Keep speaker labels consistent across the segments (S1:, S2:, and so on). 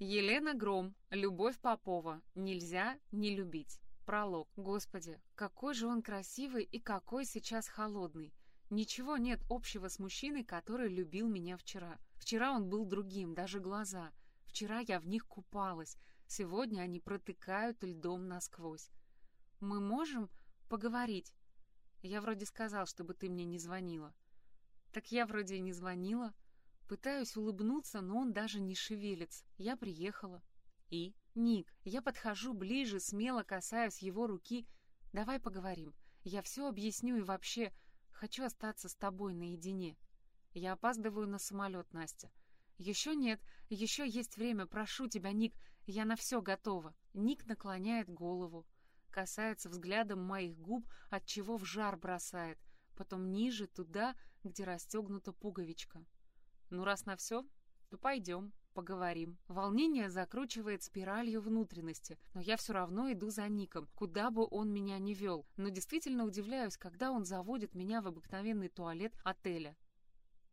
S1: Елена Гром, Любовь Попова. Нельзя не любить. Пролог. Господи, какой же он красивый и какой сейчас холодный. Ничего нет общего с мужчиной, который любил меня вчера. Вчера он был другим, даже глаза. Вчера я в них купалась. Сегодня они протыкают льдом насквозь. Мы можем поговорить? Я вроде сказал, чтобы ты мне не звонила. Так я вроде и не звонила. Пытаюсь улыбнуться, но он даже не шевелится. Я приехала. И? Ник, я подхожу ближе, смело касаюсь его руки. Давай поговорим. Я все объясню и вообще хочу остаться с тобой наедине. Я опаздываю на самолет, Настя. Еще нет, еще есть время, прошу тебя, Ник, я на все готова. Ник наклоняет голову, касается взглядом моих губ, от чего в жар бросает, потом ниже, туда, где расстегнута пуговичка. Ну, раз на все, то пойдем, поговорим. Волнение закручивает спиралью внутренности, но я все равно иду за Ником, куда бы он меня ни вел. Но действительно удивляюсь, когда он заводит меня в обыкновенный туалет отеля.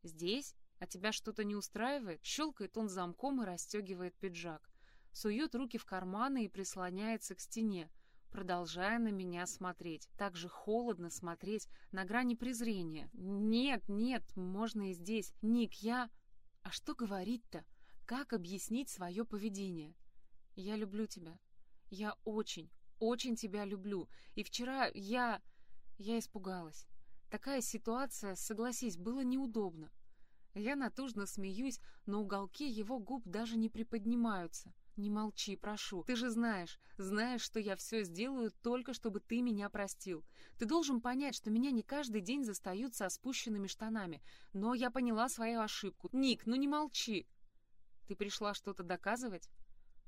S1: «Здесь? А тебя что-то не устраивает?» Щелкает он замком и расстегивает пиджак. Сует руки в карманы и прислоняется к стене, продолжая на меня смотреть. Так же холодно смотреть, на грани презрения. «Нет, нет, можно и здесь. Ник, я...» «А что говорить-то? Как объяснить свое поведение?» «Я люблю тебя. Я очень, очень тебя люблю. И вчера я... я испугалась. Такая ситуация, согласись, было неудобно. Я натужно смеюсь, но уголки его губ даже не приподнимаются. «Не молчи, прошу. Ты же знаешь, знаешь, что я все сделаю только, чтобы ты меня простил. Ты должен понять, что меня не каждый день застают со спущенными штанами. Но я поняла свою ошибку. Ник, ну не молчи!» «Ты пришла что-то доказывать?»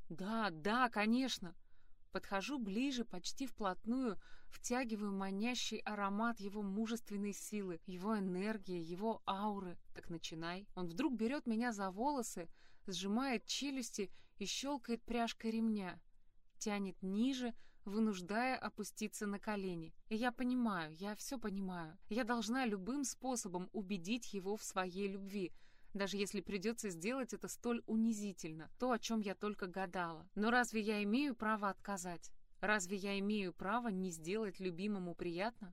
S1: «Да, да, конечно!» Подхожу ближе, почти вплотную, втягиваю манящий аромат его мужественной силы, его энергии, его ауры. Так начинай. Он вдруг берет меня за волосы, сжимает челюсти и щелкает пряжкой ремня. Тянет ниже, вынуждая опуститься на колени. И я понимаю, я все понимаю. Я должна любым способом убедить его в своей любви, даже если придется сделать это столь унизительно, то, о чем я только гадала. Но разве я имею право отказать? Разве я имею право не сделать любимому приятно?